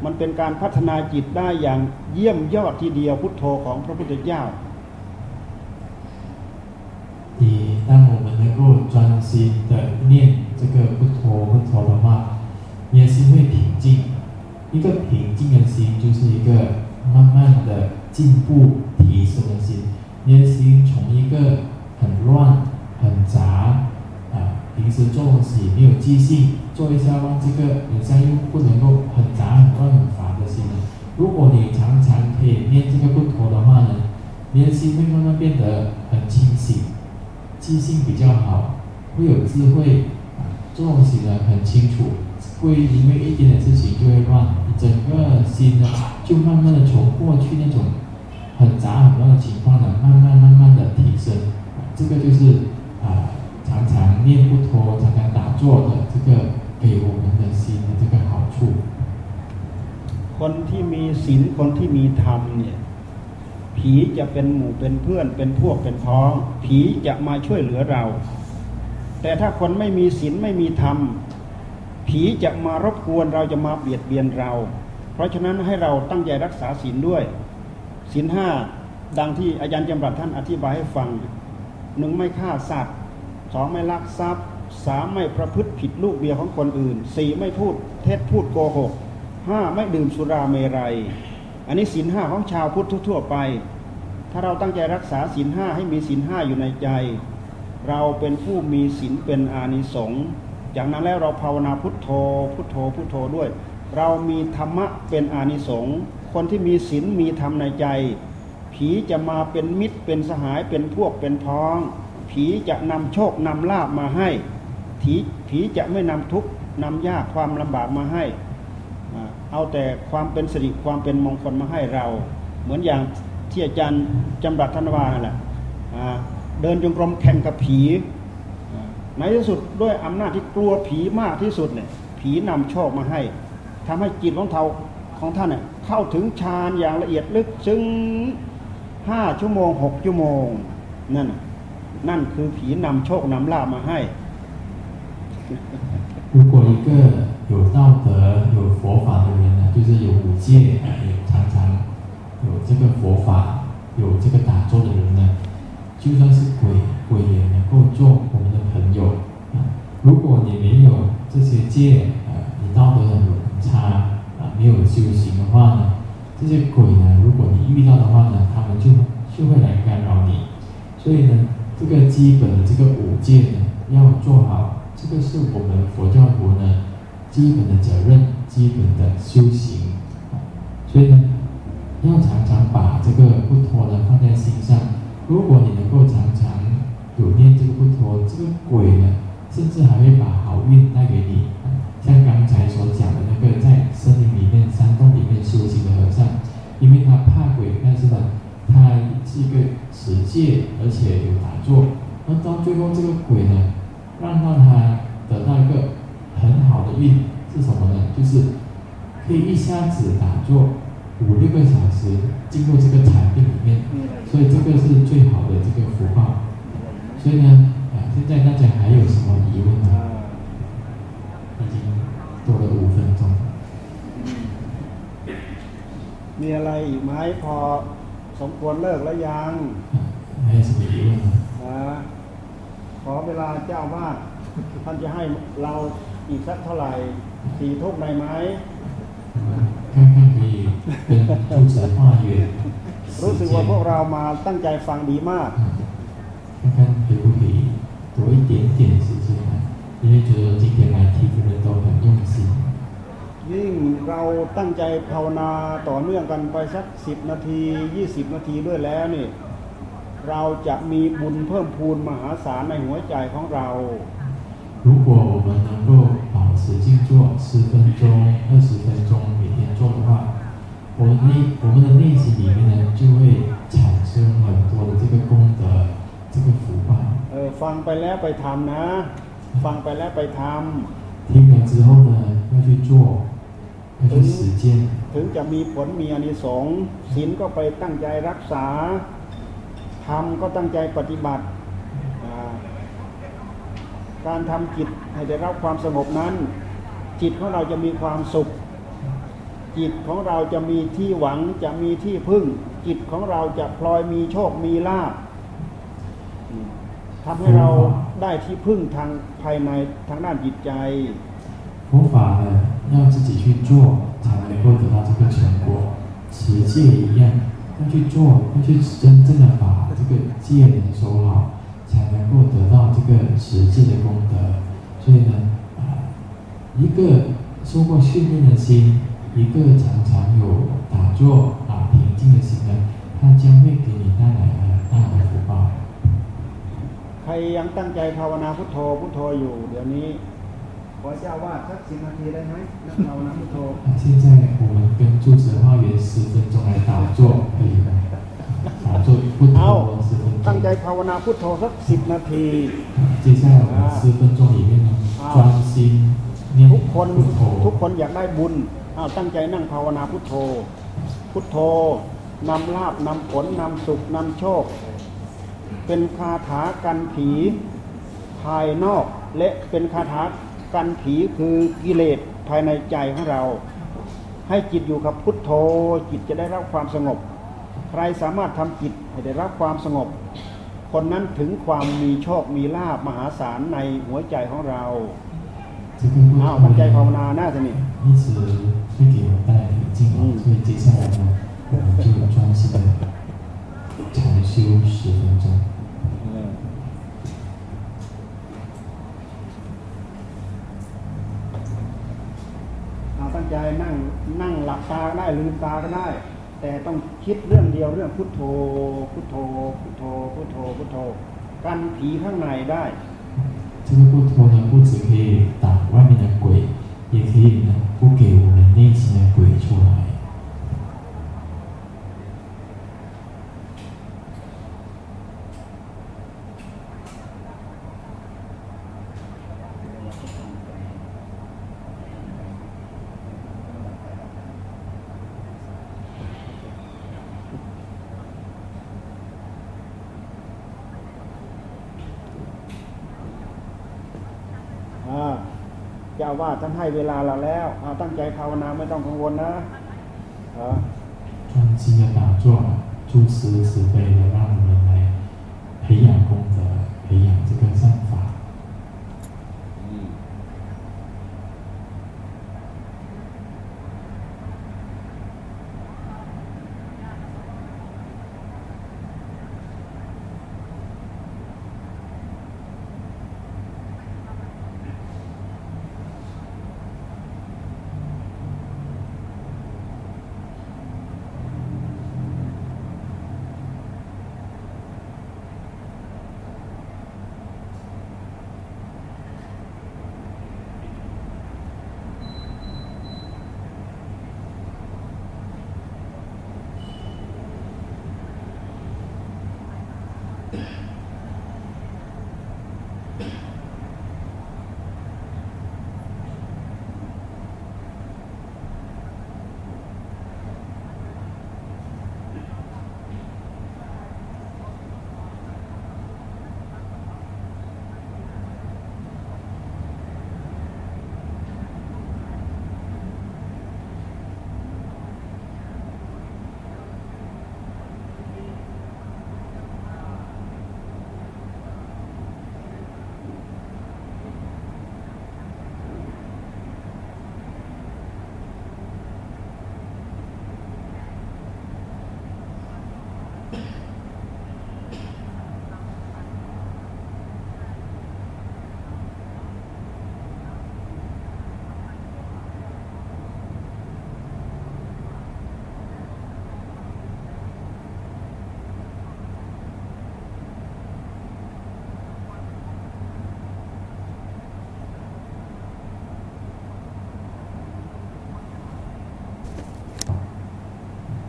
มันเป็นการพัฒนาจิตได้อย่างเยี่ยมยอดทีเดียวพุทโธของพระพุทธเจ้า 你当我们能够专心的念这个不陀不陀的话，你的心会平静。一个平静的心就是一个慢慢的进步提升的心。你的心从一个很乱、很杂啊， 平时做东西没有记性，做一下忘这个，很像又不能够很杂、很乱、很烦的心呢。如果你常常可以念这个不陀的话呢，你的心会慢慢变得很清醒。记性比较好，会有智慧，啊，做东西呢很清楚，会因为一点点事情就会乱，你整个心呢就慢慢的从过去那种很杂很乱的情况呢，慢慢慢慢的提升，这个就是常常念不脱、常常打坐的这个给我们的心的这个好处。 คนที่มีศีลคนที่มีธรรมเนี่ย ผีจะเป็นหมู่เป็นเพื่อนเป็นพวกเป็นพ้อง ผีจะมาช่วยเหลือเรา แต่ถ้าคนไม่มีศีลไม่มีธรรม ผีจะมารบกวนเราจะมาเบียดเบียนเรา เพราะฉะนั้นให้เราตั้งใจรักษาศีลด้วยศีลห้าดังที่อาจารย์จำรัดท่านอธิบายให้ฟังหนึ่งไม่ฆ่าสัตว์ สองไม่ลักทรัพย์สามไม่ประพฤติผิดลูกเมียของคนอื่นสี่ไม่พูดเท็จพูดโกหกห้าไม่ดื่มสุราเมรัย อันนี้ศีลห้าของชาวพุทธทั่วไป ถ้าเราตั้งใจรักษาศีลห้าให้มีศีลห้าอยู่ในใจ เราเป็นผู้มีศีลเป็นอานิสงส์จากนั้นแล้วเราภาวนาพุทโธ พุทโธ พุทโธด้วย เรามีธรรมะเป็นอานิสงส์คนที่มีศีลมีธรรมในใจ ผีจะมาเป็นมิตรเป็นสหายเป็นพวกเป็นพ้อง ผีจะนำโชคนำลาบมาให้ผีผีจะไม่นำทุกข์นำยากความลำบากมาให้ เอาแต่ความเป็นสิริความเป็นมงคลมาให้เรา เหมือนอย่างที่อาจารย์จำรัดธนวานั่นแหละเดินจงกรมแข่งกับผีในที่สุดด้วยอำนาจที่กลัวผีมากที่สุดเนี่ยผีนำโชคมาให้ทำให้จิตของเราของท่านเนี่ยเข้าถึงฌานอย่างละเอียดลึกซึ้งห้าชั่วโมงหกชั่วโมงนั่น น่ะนั่นคือผีนำโชคนำลาบมาให้ 如果一个有道德、有佛法的人呢，就是有五戒啊，也常常有这个佛法、有这个打坐的人呢，就算是鬼，鬼也能够做我们的朋友啊。如果你没有这些戒啊，你道德很差啊，没有修行的话呢，这些鬼呢，如果你遇到的话呢，他们就就会来干扰你。所以呢， 这个基本的这个五戒呢，要做好。这个是我们佛教徒呢基本的责任、基本的修行。所以呢，要常常把这个不脱呢放在心上。如果你能够常常有念这个不脱，这个鬼呢，甚至还会把好运带给你。像刚才所讲的那个在森林里面、山洞里面修行的和尚，因为他怕鬼，但是呢，他是一个持戒，而且有打坐，那到最后这个鬼呢，让到他得到一个很好的运是什么呢？就是可以一下子打坐五六个小时，进入这个禅定里面，所以这个是最好的这个福报。所以呢，啊，现在大家还有什么疑问吗？已经多了五分钟。 มีอะไรอีกไหมพอ สมควรเลิกแล้วยังให้สตินะขอเวลาเจ้าว่าท่านจะให้เราอีกสักเท่าไหร่สี่ทุ่มไไหมไม่มีเป็นทุกสายพ่ออยู่รู้สึกว่าพวกเรามาตั้งใจฟังดีมากท่านผิวผีตัวเจ๋งเจ๋งสิใช่ไหมนี่จอจิตยัที่เป็นตัวแบบ ยิ่งเราตั้งใจภาวนาต่อเนื่องกันไปสักสิบนาที 20 นาทีด้วยแล้วนี่ เราจะมีบุญเพิ่มพูนมหาศาลในหัวใจของเรา 如果我们能够保持静坐十分钟、二十分钟，每天做的话，我们内我们的内心里面呢，就会产生很多的这个功德、这个福报。 เออฟังไปแล้วไปทำนะ ฟังไปแล้วไปท 听了之后呢，要去做， ถึงถึงจะมีผลมีอานิสงส์ศีลก็ไปตั้งใจรักษาธรรมก็ตั้งใจปฏิบัติ การทำจิตให้ได้รับความสงบนั้น จิตของเราจะมีความสุข จิตของเราจะมีที่หวังจะมีที่พึ่ง จิตของเราจะพลอยมีโชคมีลาภทำให้เราได้ที่พึ่งทางภายในทางด้านจิตใจผู้ฝ่า 要自己去做，才能够得到这个成果。持戒一样，要去做，要去真正的把这个戒能守好，才能够得到这个持戒的功德。所以呢，啊，一个受过训练的心，一个常常有打坐啊平静的心呢，它将会给你带来很大的福报。 ใครยังตั้งใจภาวนาพุทโธพุทโธอยู่ เดี๋ยวนี้ ข อเจ้าวาดสักสิบนาทีได้ไหมนั่งภาวนาพุทโธ 啊，现在我们跟住持化缘十分钟来打坐，可以吗？打坐不 เอา 多十分 ตั้งใจ 钟。 ภาวนาพุทโธสักสิบนาที 接下来我们十分钟里面呢，啊专心念 ทุกคน 不 ทุก 头 คนอยากได้บุญอ้าวตั้งใจนั่งภาวนาพุทโธ พุทโธนำลาบนำผลนำสุขนำโชค เป็นคาถากันผีภายนอก และเป็นคาถา กันผีคือกิเลสภายในใจของเรา ให้จิตอยู่กับพุทโธ จิตจะได้รับความสงบ ใครสามารถทำจิตให้ได้รับความสงบ คนนั้นถึงความมีโชคมีลาบมหาศาลในหัวใจของเรา 这个不 อ้าว 头 ตั้งใจภาว 呢 นาน่าจะนี่ 一直会给我们带来宁静啊，所以接下来呢，我们就专心的禅修十分钟。 ตั้งใจนั่งนั่งหลับตาก็ได้ลืมตาก็ได้ แต่ต้องคิดเรื่องเดียวเรื่องพุทโธ พุทโธ พุทโธ พุทโธ พุทโธ กันผีข้างในได้ 这个不脱呢，不只可以打外面的鬼，也可以呢不给我们内心的鬼出来。 จ้าว่าสท่านให้เวลาเราแล้วเอาตั้งใจภาวนาไม่ต้องกังวลนะเออ 专心的打坐，诸慈慈悲的让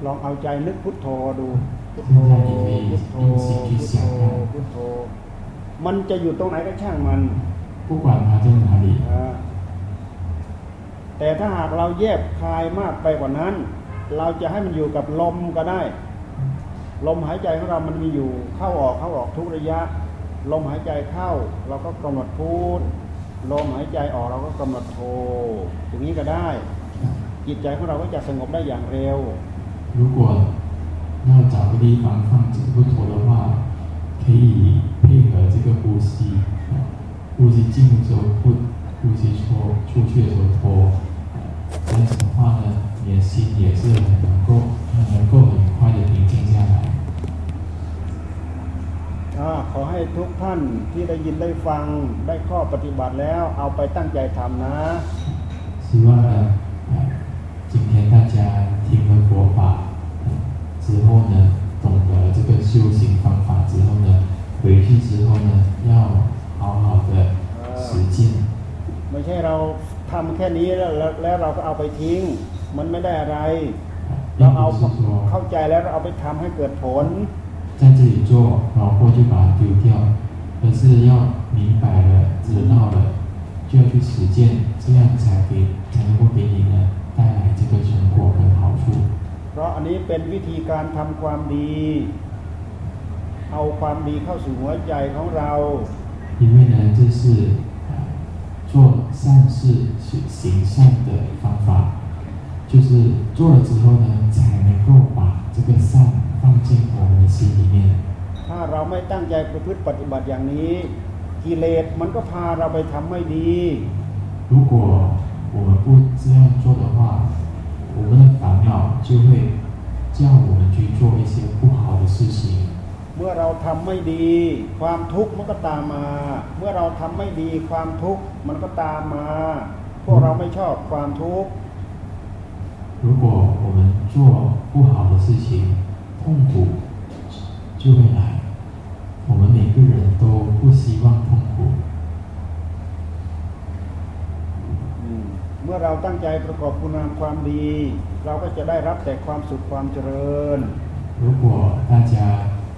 ลองเอาใจนึกพุทโธดูพุทโธพุทโธพุทโธพุทโธ มันจะอยู่ตรงไหนก็ช่างมันผู้กว่ามาจนหาดีแต่ถ้าหากเราแยบคลายมากไปกว่านั้น เราจะให้มันอยู่กับลมก็ได้ ลมหายใจของเรามันมีอยู่ เข้าออกเข้าออกทุกระยะ ลมหายใจเข้า เราก็กำหนดพูด ลมหายใจออกเราก็กำหนดโทอย่างนี้ก็ได้ จิตใจของเราก็จะสงบได้อย่างเร็ว 如果要找个地方放这个不陀的话，可以配合这个呼吸，啊呼吸进入的时候呼，呼吸出出去的时候拖，啊这样子的话呢，你的心也是很能够很能够很快的平静下来。 อาขอให้ทุกท่านที่ได้ยินได้ฟังได้ข้อปฏิบัติแล้วเอาไปตั้งใจทำนะ 希望呢，啊，今天大家听了佛法啊 之后呢，懂得这个修行方法之后呢，回去之后呢，要好好的实践。 ไม่ใช่เราทำแค่นี้แล้วแล้วแล้วเราก็เอาไปทิ้ง มันไม่ได้อะไร 并 เราเอา 不是说 เข้าใจแล้วเราเอาไปทำให้เกิดผล 在这里做，然后就把它丢掉，而是要明白了、知道了，就要去实践，这样才给才能够给你呢带来这个成果跟好处。 เพราะอันนี้เป็นวิธีการทำความดี เอาความดีเข้าสู่หัวใจของเรา 因为呢，这是啊做善事、行行善的方法，就是做了之后呢，才能够把这个善放进我们的心里面。 ถ้าเราไม่ตั้งใจประพฤติปฏิบัติอย่างนี้ กิเลสมันก็พาเราไปทำไม่ดี 如果我们不这样做的话， 我们的烦恼就会叫我们去做一些不好的事情。 เมื่อเราทำไม่ดี ความทุกข์มันก็ตามมา เมื่อเราทำไม่ดีความทุกข์มันก็ตามมา พวกเราไม่ชอบความทุกข์ 如果我们做不好的事情，痛苦就会来。我们每个人都不希望 เมื่อเราตั้งใจประกอบคุณงามความดี เราก็จะได้รับแต่ความสุขความเจริญ 如果大家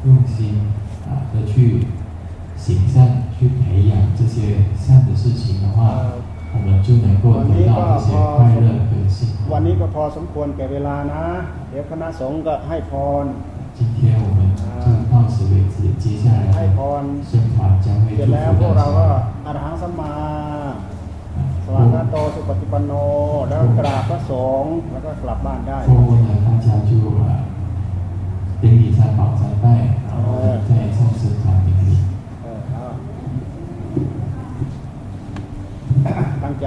用心啊的去行善，去培养这些善的事情的话，我们就能够得到这些快乐跟幸 วัน 福。 นี้ก็พอสมควรแก่เวลานะ เดี๋ยวคณะสงฆ์ก็ให้พร 今天我们就到此为止，接下 ให้ 来 พร 呢，僧团将会 เสร็ 祝 จแล้ว 福 พวก 大 เราก็ 家。 อรหังสัมมา 啊 วากขาโตสุปฏิปันโน แล้วกราบพระสงฆ์แล้วก็กลับบ้านได้ 说未来大家就啊顶礼三宝三拜，然后再送神堂顶礼。 เออเอาตั้งใจ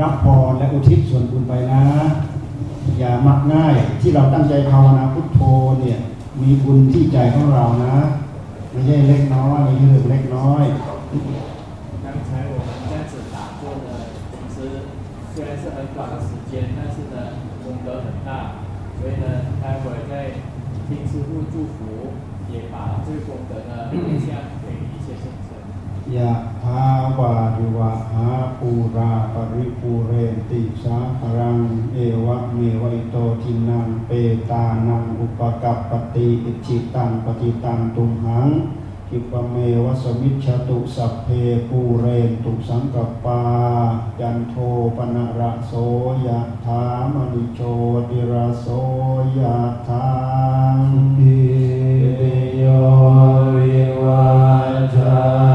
รับพรและอุทิศส่วนบุญไปนะ อย่ามักง่ายที่เราตั้งใจภาวนาพุทโธเนี่ย มีบุญที่ใจของเรานะ ไม่ใช่เล็กน้อยไม่ใช่เรื่องเล็กน้อย 待会儿在听师傅祝福，也把这个功德呢分享给一些先生。 ยะทาวาริวะหาปูราปริปูเรนติสาครัง เอวะเมวะอิโตทินังเปตานังอุปกัปปติอิจิตังปฏิตังตุมหัง ขิปปะเมวะ สะมิชฌะตุสัพเพปูเรนตุสังกัปปา จันโทปนะระโสยะถามณิโชติระโสยะถาปิโยวิวัจจัน